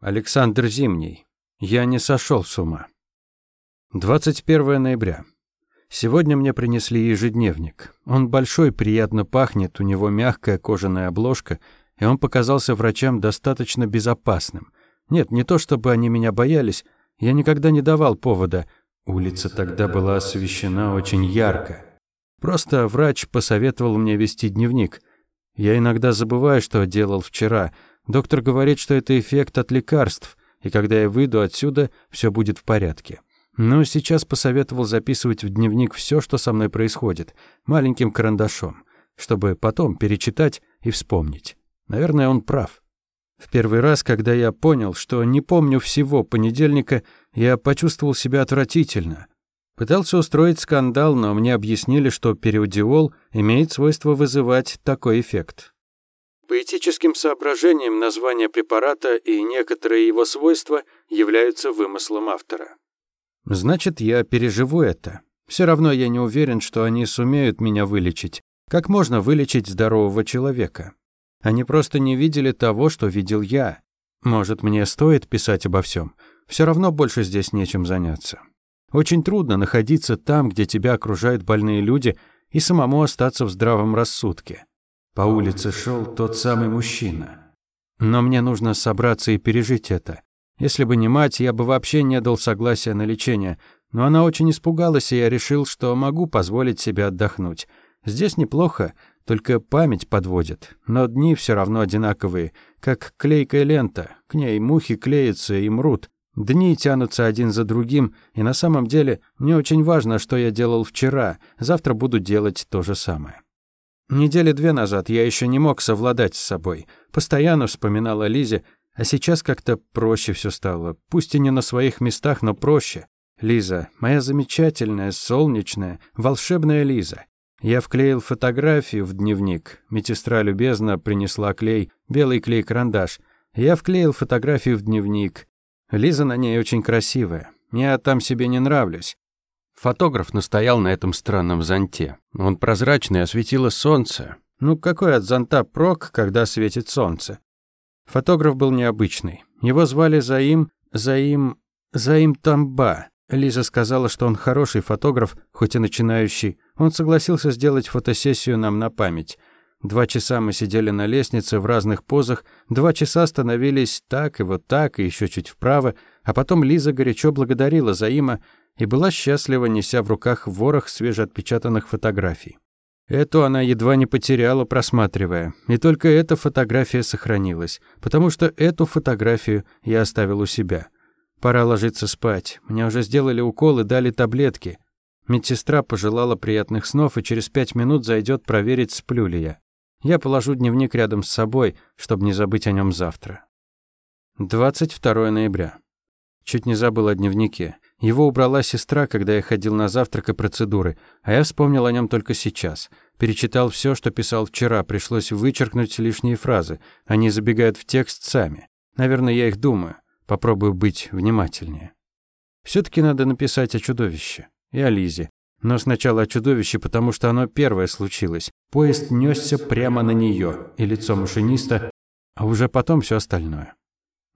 Александр Зимний. Я не сошел с ума. 21 ноября. Сегодня мне принесли ежедневник. Он большой, приятно пахнет, у него мягкая кожаная обложка, и он показался врачам достаточно безопасным. Нет, не то чтобы они меня боялись, я никогда не давал повода. Улица тогда была освещена очень ярко. Просто врач посоветовал мне вести дневник. Я иногда забываю, что делал вчера. Доктор говорит, что это эффект от лекарств, и когда я выйду отсюда, все будет в порядке. Но сейчас посоветовал записывать в дневник все, что со мной происходит, маленьким карандашом, чтобы потом перечитать и вспомнить. Наверное, он прав. В первый раз, когда я понял, что не помню всего понедельника, я почувствовал себя отвратительно. Пытался устроить скандал, но мне объяснили, что периодиол имеет свойство вызывать такой эффект. По этическим соображениям название препарата и некоторые его свойства являются вымыслом автора. Значит, я переживу это. Все равно я не уверен, что они сумеют меня вылечить. Как можно вылечить здорового человека? Они просто не видели того, что видел я. Может, мне стоит писать обо всем? Все равно больше здесь нечем заняться. Очень трудно находиться там, где тебя окружают больные люди, и самому остаться в здравом рассудке. По улице шел тот самый мужчина. Но мне нужно собраться и пережить это. Если бы не мать, я бы вообще не дал согласия на лечение, но она очень испугалась, и я решил, что могу позволить себе отдохнуть. Здесь неплохо, только память подводит, но дни все равно одинаковые, как клейкая лента, к ней мухи клеятся и мрут. Дни тянутся один за другим, и на самом деле не очень важно, что я делал вчера, завтра буду делать то же самое. Недели две назад я еще не мог совладать с собой. Постоянно вспоминала Лизе, а сейчас как-то проще все стало. Пусть и не на своих местах, но проще. Лиза, моя замечательная, солнечная, волшебная Лиза. Я вклеил фотографию в дневник. Медсестра любезно принесла клей, белый клей-карандаш. Я вклеил фотографию в дневник. Лиза на ней очень красивая. Я там себе не нравлюсь. Фотограф настоял на этом странном зонте. Он прозрачный, осветило солнце. Ну какой от зонта прок, когда светит солнце? Фотограф был необычный. Его звали Заим... Заим... Заим Тамба. Лиза сказала, что он хороший фотограф, хоть и начинающий. Он согласился сделать фотосессию нам на память. Два часа мы сидели на лестнице в разных позах, два часа становились так и вот так, и еще чуть вправо, а потом Лиза горячо благодарила Заима и была счастлива, неся в руках ворох свежеотпечатанных фотографий. Эту она едва не потеряла, просматривая. И только эта фотография сохранилась, потому что эту фотографию я оставил у себя. Пора ложиться спать. Мне уже сделали укол и дали таблетки. Медсестра пожелала приятных снов и через пять минут зайдет проверить, сплю ли я. Я положу дневник рядом с собой, чтобы не забыть о нем завтра. 22 ноября. Чуть не забыл о дневнике. Его убрала сестра, когда я ходил на завтрак и процедуры, а я вспомнил о нем только сейчас. Перечитал все, что писал вчера, пришлось вычеркнуть лишние фразы. Они забегают в текст сами. Наверное, я их думаю. Попробую быть внимательнее. все таки надо написать о чудовище и о Лизе. Но сначала о чудовище, потому что оно первое случилось. Поезд несся прямо на нее, и лицо машиниста, а уже потом все остальное.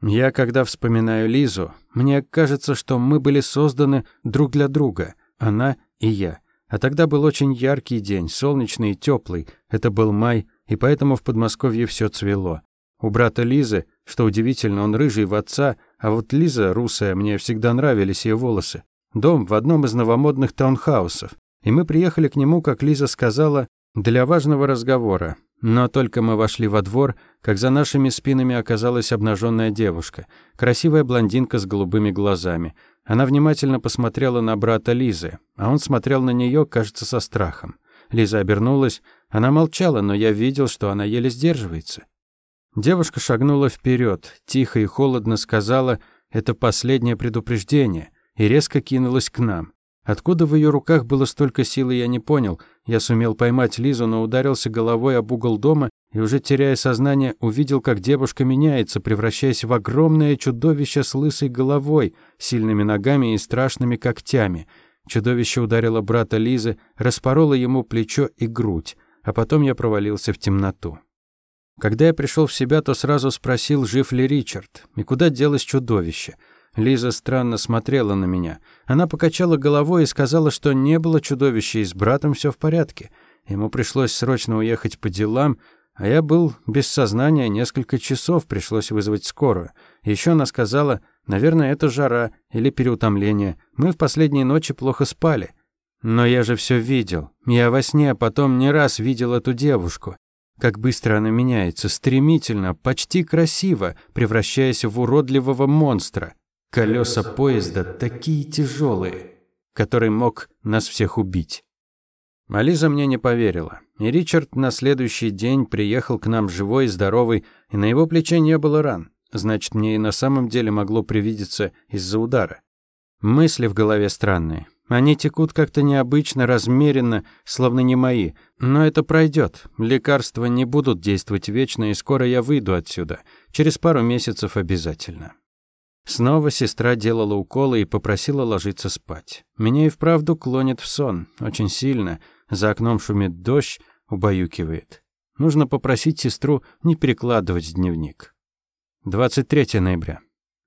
Я, когда вспоминаю Лизу, мне кажется, что мы были созданы друг для друга, она и я. А тогда был очень яркий день, солнечный и теплый. Это был май, и поэтому в Подмосковье все цвело. У брата Лизы, что удивительно, он рыжий в отца, а вот Лиза, русая, мне всегда нравились ее волосы. Дом в одном из новомодных таунхаусов. И мы приехали к нему, как Лиза сказала, для важного разговора. Но только мы вошли во двор, как за нашими спинами оказалась обнаженная девушка, красивая блондинка с голубыми глазами. Она внимательно посмотрела на брата Лизы, а он смотрел на нее, кажется, со страхом. Лиза обернулась, она молчала, но я видел, что она еле сдерживается. Девушка шагнула вперед, тихо и холодно сказала «это последнее предупреждение» и резко кинулась к нам. Откуда в ее руках было столько силы, я не понял. Я сумел поймать Лизу, но ударился головой об угол дома и, уже теряя сознание, увидел, как девушка меняется, превращаясь в огромное чудовище с лысой головой, сильными ногами и страшными когтями. Чудовище ударило брата Лизы, распороло ему плечо и грудь, а потом я провалился в темноту. Когда я пришел в себя, то сразу спросил, жив ли Ричард, и куда делось чудовище. Лиза странно смотрела на меня. Она покачала головой и сказала, что не было чудовища, и с братом все в порядке. Ему пришлось срочно уехать по делам, а я был без сознания несколько часов, пришлось вызвать скорую. Еще она сказала, наверное, это жара или переутомление. Мы в последние ночи плохо спали. Но я же все видел. Я во сне потом не раз видел эту девушку. Как быстро она меняется, стремительно, почти красиво, превращаясь в уродливого монстра. Колеса поезда такие тяжелые, который мог нас всех убить. Ализа мне не поверила. И Ричард на следующий день приехал к нам живой и здоровый, и на его плече не было ран. Значит, мне и на самом деле могло привидеться из-за удара. Мысли в голове странные. Они текут как-то необычно, размеренно, словно не мои. Но это пройдет. Лекарства не будут действовать вечно, и скоро я выйду отсюда. Через пару месяцев обязательно. Снова сестра делала уколы и попросила ложиться спать. Меня и вправду клонит в сон, очень сильно. За окном шумит дождь, убаюкивает. Нужно попросить сестру не перекладывать дневник. 23 ноября.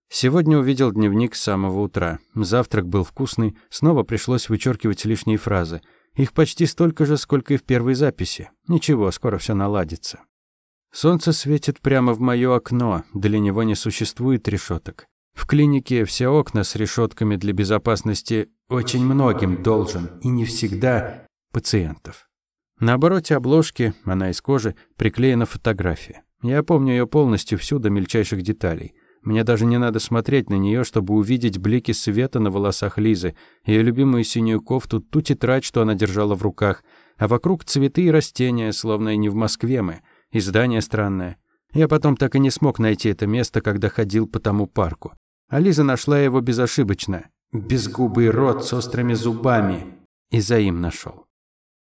Сегодня увидел дневник с самого утра. Завтрак был вкусный, снова пришлось вычеркивать лишние фразы. Их почти столько же, сколько и в первой записи. Ничего, скоро все наладится. Солнце светит прямо в моё окно, для него не существует решеток. В клинике все окна с решетками для безопасности очень многим должен, и не всегда пациентов. На обороте обложки, она из кожи, приклеена фотография. Я помню ее полностью всю до мельчайших деталей. Мне даже не надо смотреть на нее, чтобы увидеть блики света на волосах Лизы, ее любимую синюю кофту, ту тетрадь, что она держала в руках, а вокруг цветы и растения, словно и не в Москве мы, и здание странное. Я потом так и не смог найти это место, когда ходил по тому парку. А Лиза нашла его безошибочно. Безгубый рот с острыми зубами. И за им нашел.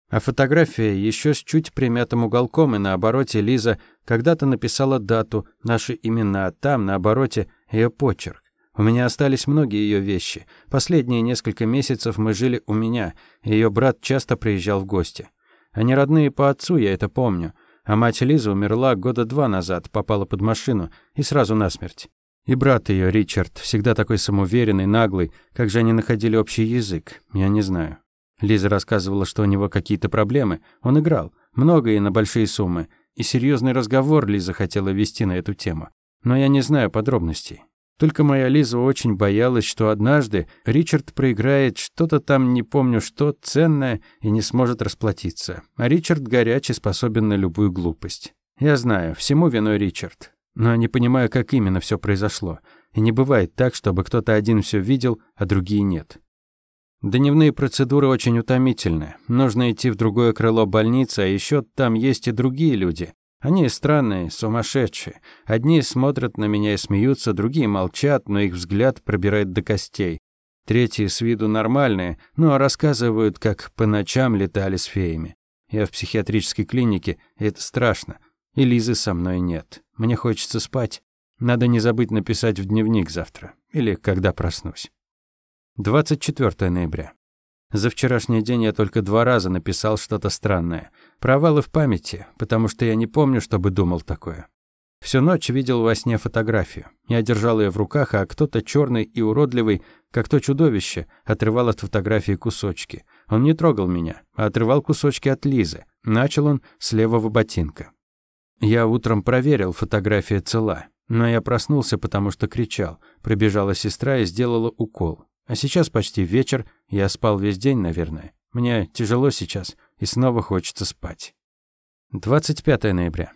А фотография еще с чуть примятым уголком, и на обороте Лиза когда-то написала дату, наши имена, а там, на обороте, ее почерк. У меня остались многие ее вещи. Последние несколько месяцев мы жили у меня, ее брат часто приезжал в гости. Они родные по отцу, я это помню. А мать Лизы умерла года два назад, попала под машину и сразу насмерть. И брат ее, Ричард, всегда такой самоуверенный, наглый. Как же они находили общий язык, я не знаю. Лиза рассказывала, что у него какие-то проблемы. Он играл. Много и на большие суммы. И серьезный разговор Лиза хотела вести на эту тему. Но я не знаю подробностей. Только моя Лиза очень боялась, что однажды Ричард проиграет что-то там, не помню что, ценное и не сможет расплатиться. А Ричард горячий, способен на любую глупость. Я знаю, всему виной Ричард. Но не понимаю, как именно все произошло. И не бывает так, чтобы кто-то один все видел, а другие нет. Дневные процедуры очень утомительны. Нужно идти в другое крыло больницы, а еще там есть и другие люди. Они странные, сумасшедшие. Одни смотрят на меня и смеются, другие молчат, но их взгляд пробирает до костей. Третьи с виду нормальные, но рассказывают, как по ночам летали с феями. Я в психиатрической клинике, и это страшно. И Лизы со мной нет. Мне хочется спать. Надо не забыть написать в дневник завтра. Или когда проснусь. 24 ноября. За вчерашний день я только два раза написал что-то странное. Провалы в памяти, потому что я не помню, чтобы думал такое. Всю ночь видел во сне фотографию. Я держал ее в руках, а кто-то черный и уродливый, как то чудовище, отрывал от фотографии кусочки. Он не трогал меня, а отрывал кусочки от Лизы. Начал он с левого ботинка. Я утром проверил, фотография цела. Но я проснулся, потому что кричал. Прибежала сестра и сделала укол. А сейчас почти вечер, я спал весь день, наверное. Мне тяжело сейчас, и снова хочется спать. 25 ноября.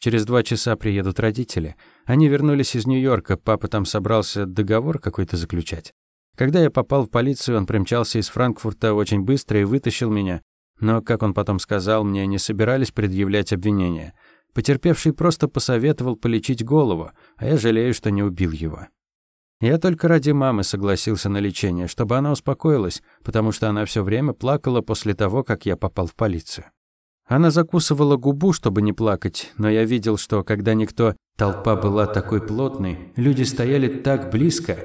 Через два часа приедут родители. Они вернулись из Нью-Йорка, папа там собрался договор какой-то заключать. Когда я попал в полицию, он примчался из Франкфурта очень быстро и вытащил меня. Но, как он потом сказал, мне не собирались предъявлять обвинения. Потерпевший просто посоветовал полечить голову, а я жалею, что не убил его. Я только ради мамы согласился на лечение, чтобы она успокоилась, потому что она все время плакала после того, как я попал в полицию. Она закусывала губу, чтобы не плакать, но я видел, что когда никто... Толпа была такой плотной, люди стояли так близко.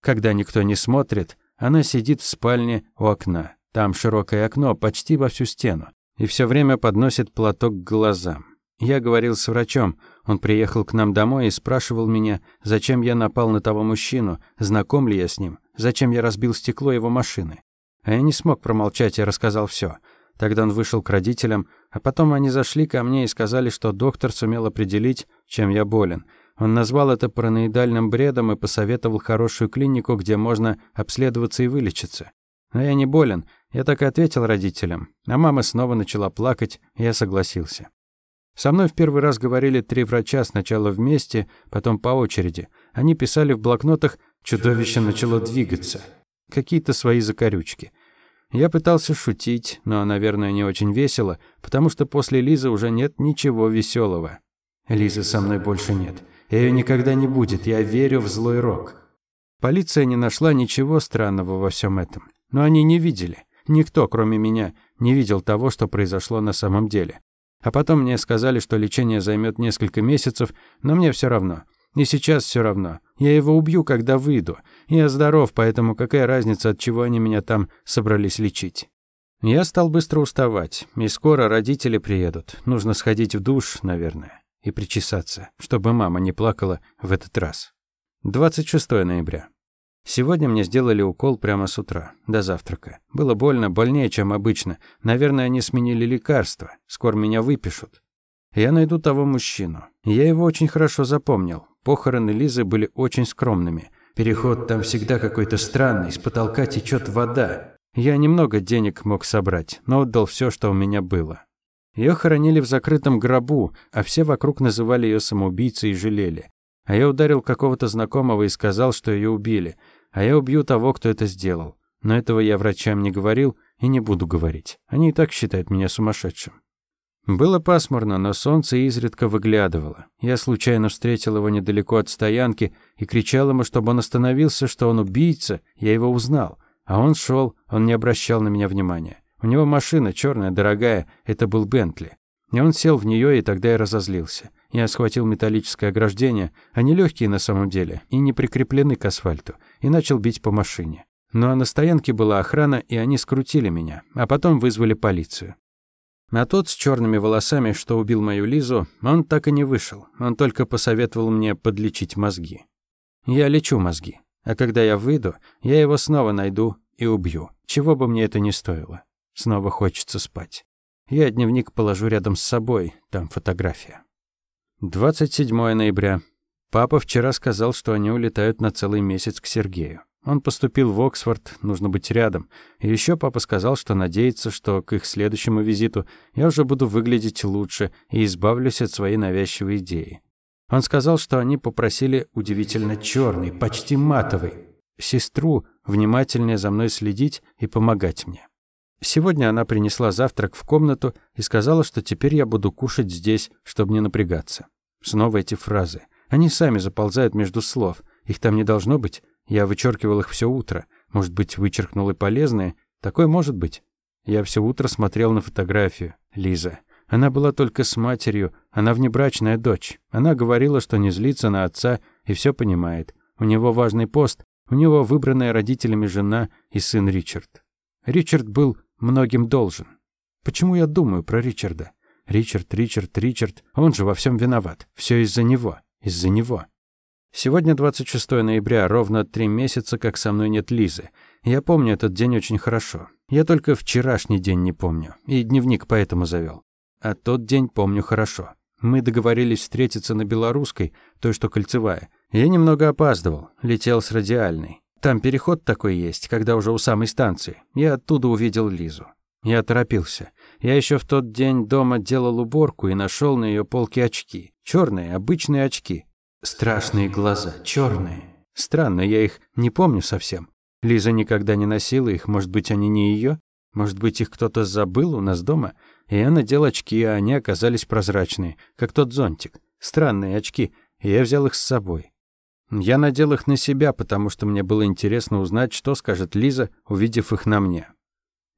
Когда никто не смотрит, она сидит в спальне у окна. Там широкое окно, почти во всю стену. И все время подносит платок к глазам. Я говорил с врачом. Он приехал к нам домой и спрашивал меня, зачем я напал на того мужчину, знаком ли я с ним, зачем я разбил стекло его машины. А я не смог промолчать и рассказал все. Тогда он вышел к родителям, а потом они зашли ко мне и сказали, что доктор сумел определить, чем я болен. Он назвал это параноидальным бредом и посоветовал хорошую клинику, где можно обследоваться и вылечиться. Но я не болен, я так и ответил родителям. А мама снова начала плакать, и я согласился. Со мной в первый раз говорили три врача, сначала вместе, потом по очереди. Они писали в блокнотах «Чудовище начало двигаться». Какие-то свои закорючки. Я пытался шутить, но, наверное, не очень весело, потому что после Лизы уже нет ничего веселого. Лизы со мной больше нет. Ее никогда не будет, я верю в злой рок. Полиция не нашла ничего странного во всем этом. Но они не видели. Никто, кроме меня, не видел того, что произошло на самом деле. А потом мне сказали, что лечение займет несколько месяцев, но мне все равно. И сейчас все равно. Я его убью, когда выйду. Я здоров, поэтому какая разница, от чего они меня там собрались лечить. Я стал быстро уставать, и скоро родители приедут. Нужно сходить в душ, наверное, и причесаться, чтобы мама не плакала в этот раз. 26 ноября. Сегодня мне сделали укол прямо с утра, до завтрака. Было больно, больнее, чем обычно. Наверное, они сменили лекарство. Скоро меня выпишут. Я найду того мужчину. Я его очень хорошо запомнил. Похороны Лизы были очень скромными. Переход там всегда какой-то странный, с потолка течет вода. Я немного денег мог собрать, но отдал все, что у меня было. Ее хоронили в закрытом гробу, а все вокруг называли ее самоубийцей и жалели. А я ударил какого-то знакомого и сказал, что ее убили а я убью того, кто это сделал. Но этого я врачам не говорил и не буду говорить. Они и так считают меня сумасшедшим. Было пасмурно, но солнце изредка выглядывало. Я случайно встретил его недалеко от стоянки и кричал ему, чтобы он остановился, что он убийца. Я его узнал. А он шел, он не обращал на меня внимания. У него машина черная, дорогая, это был Бентли. И он сел в нее, и тогда я разозлился. Я схватил металлическое ограждение, они легкие на самом деле, и не прикреплены к асфальту, и начал бить по машине. Ну а на стоянке была охрана, и они скрутили меня, а потом вызвали полицию. А тот с черными волосами, что убил мою Лизу, он так и не вышел. Он только посоветовал мне подлечить мозги. Я лечу мозги. А когда я выйду, я его снова найду и убью. Чего бы мне это ни стоило. Снова хочется спать. Я дневник положу рядом с собой, там фотография. 27 ноября. Папа вчера сказал, что они улетают на целый месяц к Сергею. Он поступил в Оксфорд, нужно быть рядом. И еще папа сказал, что надеется, что к их следующему визиту я уже буду выглядеть лучше и избавлюсь от своей навязчивой идеи. Он сказал, что они попросили удивительно черный, почти матовый, сестру внимательнее за мной следить и помогать мне. Сегодня она принесла завтрак в комнату и сказала, что теперь я буду кушать здесь, чтобы не напрягаться. Снова эти фразы. Они сами заползают между слов. Их там не должно быть. Я вычеркивал их все утро. Может быть, вычеркнул и полезные. Такое может быть. Я все утро смотрел на фотографию. Лиза. Она была только с матерью. Она внебрачная дочь. Она говорила, что не злится на отца и все понимает. У него важный пост. У него выбранная родителями жена и сын Ричард. Ричард был многим должен. Почему я думаю про Ричарда? Ричард, Ричард, Ричард. Он же во всем виноват. Все из-за него. Из-за него. Сегодня 26 ноября, ровно три месяца, как со мной нет Лизы. Я помню этот день очень хорошо. Я только вчерашний день не помню. И дневник поэтому завел. А тот день помню хорошо. Мы договорились встретиться на Белорусской, той, что кольцевая. Я немного опаздывал, летел с радиальной. Там переход такой есть, когда уже у самой станции. Я оттуда увидел Лизу. Я торопился. Я еще в тот день дома делал уборку и нашел на ее полке очки. Черные, обычные очки. Страшные глаза, черные. Странно, я их не помню совсем. Лиза никогда не носила их, может быть, они не ее? Может быть, их кто-то забыл у нас дома? И я надел очки, а они оказались прозрачные, как тот зонтик. Странные очки, и я взял их с собой. Я надел их на себя, потому что мне было интересно узнать, что скажет Лиза, увидев их на мне.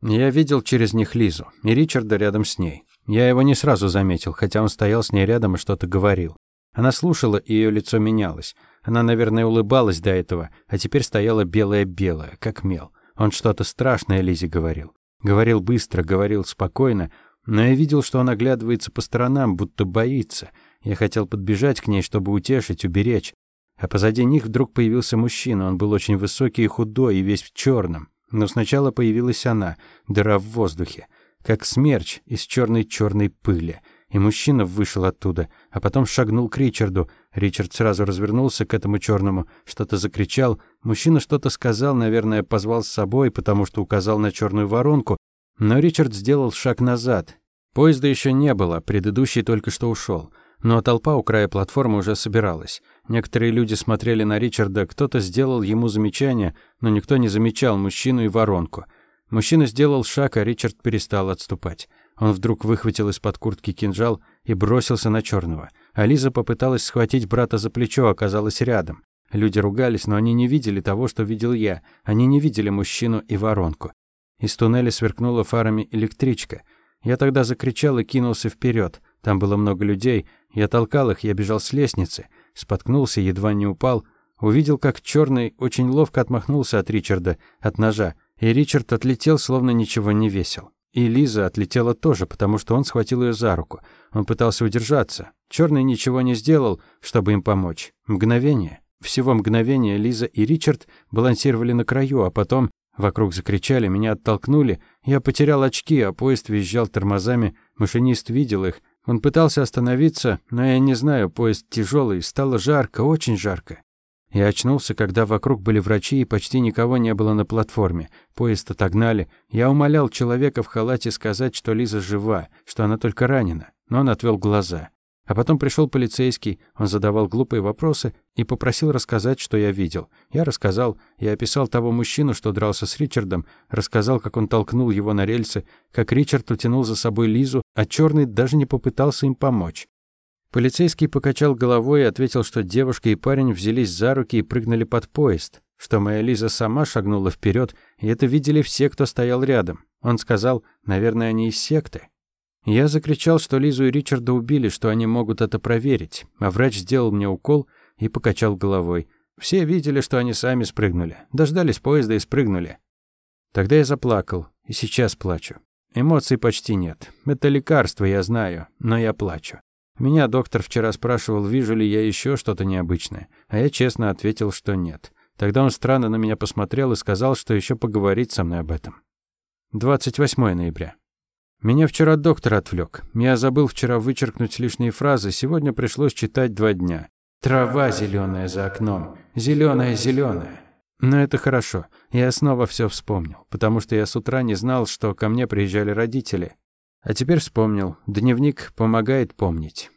Я видел через них Лизу и Ричарда рядом с ней. Я его не сразу заметил, хотя он стоял с ней рядом и что-то говорил. Она слушала, и ее лицо менялось. Она, наверное, улыбалась до этого, а теперь стояла белая-белая, как мел. Он что-то страшное Лизе говорил. Говорил быстро, говорил спокойно, Но я видел, что он оглядывается по сторонам, будто боится. Я хотел подбежать к ней, чтобы утешить, уберечь. А позади них вдруг появился мужчина. Он был очень высокий и худой, и весь в черном. Но сначала появилась она, дыра в воздухе, как смерч из черной-черной пыли. И мужчина вышел оттуда, а потом шагнул к Ричарду. Ричард сразу развернулся к этому черному, что-то закричал. Мужчина что-то сказал, наверное, позвал с собой, потому что указал на черную воронку. Но Ричард сделал шаг назад. Поезда еще не было, предыдущий только что ушел. Но толпа у края платформы уже собиралась. Некоторые люди смотрели на Ричарда, кто-то сделал ему замечание, но никто не замечал мужчину и воронку. Мужчина сделал шаг, а Ричард перестал отступать. Он вдруг выхватил из-под куртки кинжал и бросился на черного. А Лиза попыталась схватить брата за плечо, оказалась рядом. Люди ругались, но они не видели того, что видел я. Они не видели мужчину и воронку. Из туннеля сверкнула фарами электричка. Я тогда закричал и кинулся вперед. Там было много людей. Я толкал их, я бежал с лестницы. Споткнулся, едва не упал. Увидел, как черный очень ловко отмахнулся от Ричарда, от ножа. И Ричард отлетел, словно ничего не весил. И Лиза отлетела тоже, потому что он схватил ее за руку. Он пытался удержаться. Черный ничего не сделал, чтобы им помочь. Мгновение. Всего мгновение Лиза и Ричард балансировали на краю, а потом вокруг закричали, меня оттолкнули. Я потерял очки, а поезд визжал тормозами. Машинист видел их. Он пытался остановиться, но я не знаю, поезд тяжелый, стало жарко, очень жарко. Я очнулся, когда вокруг были врачи и почти никого не было на платформе. Поезд отогнали. Я умолял человека в халате сказать, что Лиза жива, что она только ранена, но он отвел глаза. А потом пришел полицейский, он задавал глупые вопросы и попросил рассказать, что я видел. Я рассказал, я описал того мужчину, что дрался с Ричардом, рассказал, как он толкнул его на рельсы, как Ричард утянул за собой Лизу, а черный даже не попытался им помочь. Полицейский покачал головой и ответил, что девушка и парень взялись за руки и прыгнули под поезд, что моя Лиза сама шагнула вперед, и это видели все, кто стоял рядом. Он сказал, наверное, они из секты. Я закричал, что Лизу и Ричарда убили, что они могут это проверить, а врач сделал мне укол и покачал головой. Все видели, что они сами спрыгнули, дождались поезда и спрыгнули. Тогда я заплакал, и сейчас плачу. Эмоций почти нет. Это лекарство, я знаю, но я плачу. Меня доктор вчера спрашивал, вижу ли я еще что-то необычное, а я честно ответил, что нет. Тогда он странно на меня посмотрел и сказал, что еще поговорить со мной об этом. 28 ноября. Меня вчера доктор отвлек. Я забыл вчера вычеркнуть лишние фразы, сегодня пришлось читать два дня. Трава зеленая за окном, зеленая зеленая. Но это хорошо. Я снова все вспомнил, потому что я с утра не знал, что ко мне приезжали родители. А теперь вспомнил. Дневник помогает помнить.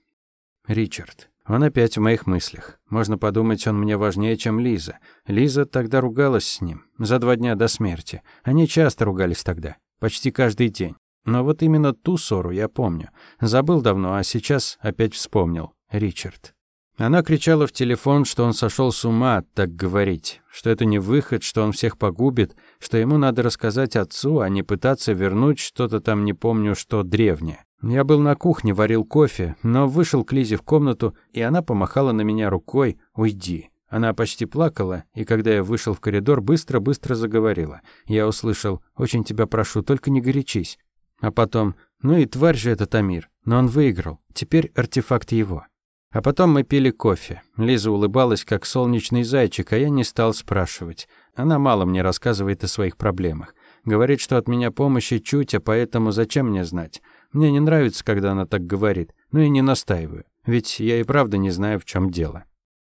Ричард. Он опять в моих мыслях. Можно подумать, он мне важнее, чем Лиза. Лиза тогда ругалась с ним. За два дня до смерти. Они часто ругались тогда. Почти каждый день. Но вот именно ту ссору я помню. Забыл давно, а сейчас опять вспомнил. Ричард. Она кричала в телефон, что он сошел с ума так говорить, что это не выход, что он всех погубит, что ему надо рассказать отцу, а не пытаться вернуть что-то там не помню что древнее. Я был на кухне, варил кофе, но вышел к Лизе в комнату, и она помахала на меня рукой «Уйди». Она почти плакала, и когда я вышел в коридор, быстро-быстро заговорила. Я услышал «Очень тебя прошу, только не горячись». А потом «Ну и тварь же этот Амир». Но он выиграл. Теперь артефакт его. А потом мы пили кофе. Лиза улыбалась, как солнечный зайчик, а я не стал спрашивать. Она мало мне рассказывает о своих проблемах. Говорит, что от меня помощи чуть, а поэтому зачем мне знать? Мне не нравится, когда она так говорит, но и не настаиваю. Ведь я и правда не знаю, в чем дело.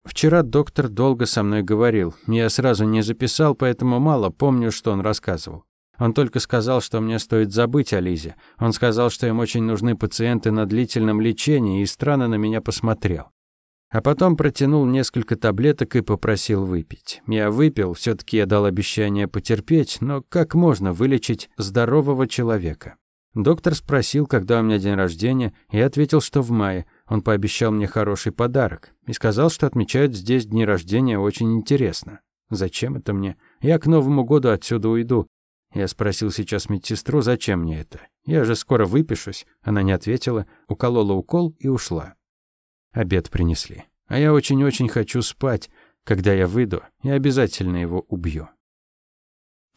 Вчера доктор долго со мной говорил. Я сразу не записал, поэтому мало помню, что он рассказывал. Он только сказал, что мне стоит забыть о Лизе. Он сказал, что им очень нужны пациенты на длительном лечении, и странно на меня посмотрел. А потом протянул несколько таблеток и попросил выпить. Я выпил, все таки я дал обещание потерпеть, но как можно вылечить здорового человека? Доктор спросил, когда у меня день рождения, и ответил, что в мае. Он пообещал мне хороший подарок и сказал, что отмечают здесь дни рождения очень интересно. Зачем это мне? Я к Новому году отсюда уйду. Я спросил сейчас медсестру, зачем мне это. Я же скоро выпишусь. Она не ответила, уколола укол и ушла. Обед принесли. А я очень-очень хочу спать. Когда я выйду, я обязательно его убью.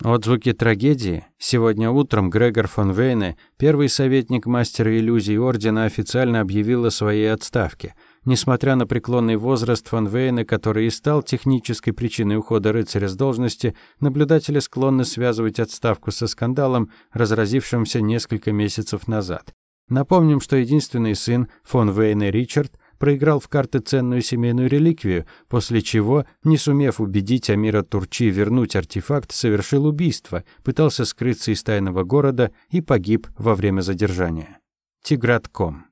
Отзвуки трагедии. Сегодня утром Грегор фон Вейне, первый советник мастера иллюзий Ордена, официально объявил о своей отставке. Несмотря на преклонный возраст фон Вейна, который и стал технической причиной ухода рыцаря с должности, наблюдатели склонны связывать отставку со скандалом, разразившимся несколько месяцев назад. Напомним, что единственный сын фон Вейна Ричард проиграл в карты ценную семейную реликвию, после чего, не сумев убедить Амира Турчи вернуть артефакт, совершил убийство, пытался скрыться из тайного города и погиб во время задержания. Тигратком.